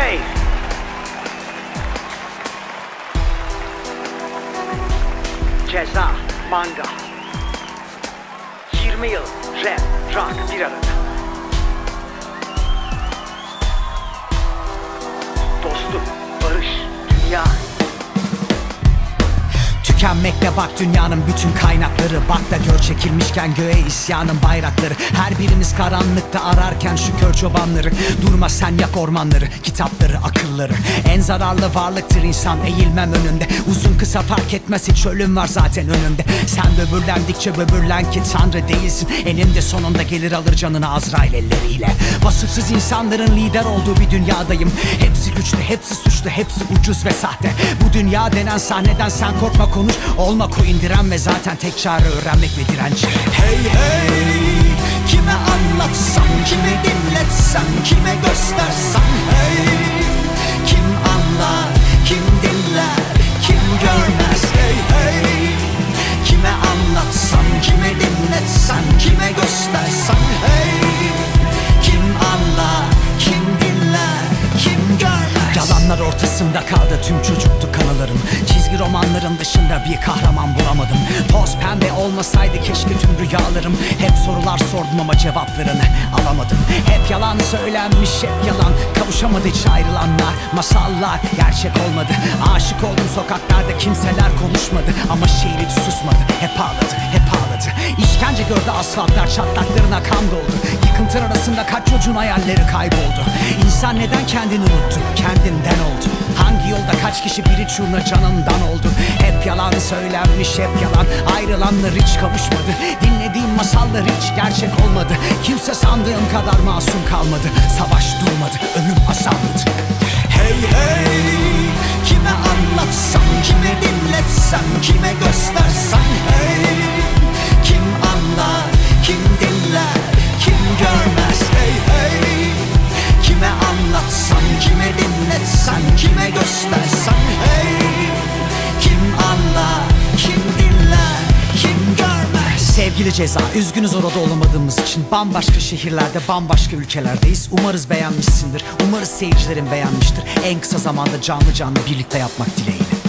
Hey! Ceza, manga. 20 yıl rap, rock bir arada. Dostluk, barış, dünya Tükenmekte bak dünyanın bütün kaynakları. Bak da gör çekilmişken göğe isyanın bayrakları. Her birimiz karanlıkta ararken şu kör çobanları. Durma sen yak ormanları, kitapları, akılları. En zararlı varlıktır insan eğilmem önünde. Uzun kısa fark etmez hiç ölüm var zaten önünde. Sen böbürlendikçe böbürlen ki tanrı değilsin. Eninde sonunda gelir alır canını Azrail elleriyle. Vasıfsız insanların lider olduğu bir dünyadayım. Hepsi güçlü, hepsi suçlu, hepsi ucuz ve sahte. Bu dünya denen sahneden sen korkma konuş Olma koyun diren ve zaten tek çare öğrenmek ve direnç. Hey hey Kime anlatsam, kime dinletsem, kime göstersem Yalanlar ortasında kaldı tüm çocukluk anılarım Çizgi romanların dışında bir kahraman bulamadım. Toz pembe olmasaydı keşke tüm rüyalarım. Hep sorular sordum ama cevaplarını alamadım. Hep yalan söylenmiş hep yalan. Kavuşamadı hiç ayrılanlar. Masallar gerçek olmadı. Aşık oldum sokaklarda kimseler konuşmadı. Ama şehir hiç susmadı. Hep ağladı hep ağladı. İşkence gördü asfaltlar çatlaklarına kan doldu Yıkıntı arasında kaç çocuğun hayalleri kayboldu? İnsan neden kendini unuttu? Kendinden oldu. Hangi yolda kaç kişi biri çurna canından oldu? Hep yalan söylenmiş hep yalan. Ayrılanlar hiç kavuşmadı. Dinlediğim masallar hiç gerçek olmadı. Kimse sandığım kadar masum kalmadı. Savaş durmadı ölüm azaldı. Hey hey Kime anlatsam kime dinletsem kime kime dinletsem kime göstersem Hey! Kim anlar kim dinler kim görmez? Sevgili ceza üzgünüz orada olamadığımız için. Bambaşka şehirlerde bambaşka ülkelerdeyiz. Umarız beğenmişsindir. Umarız seyircilerin beğenmiştir. En kısa zamanda canlı canlı birlikte yapmak dileğiyle